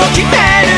を決める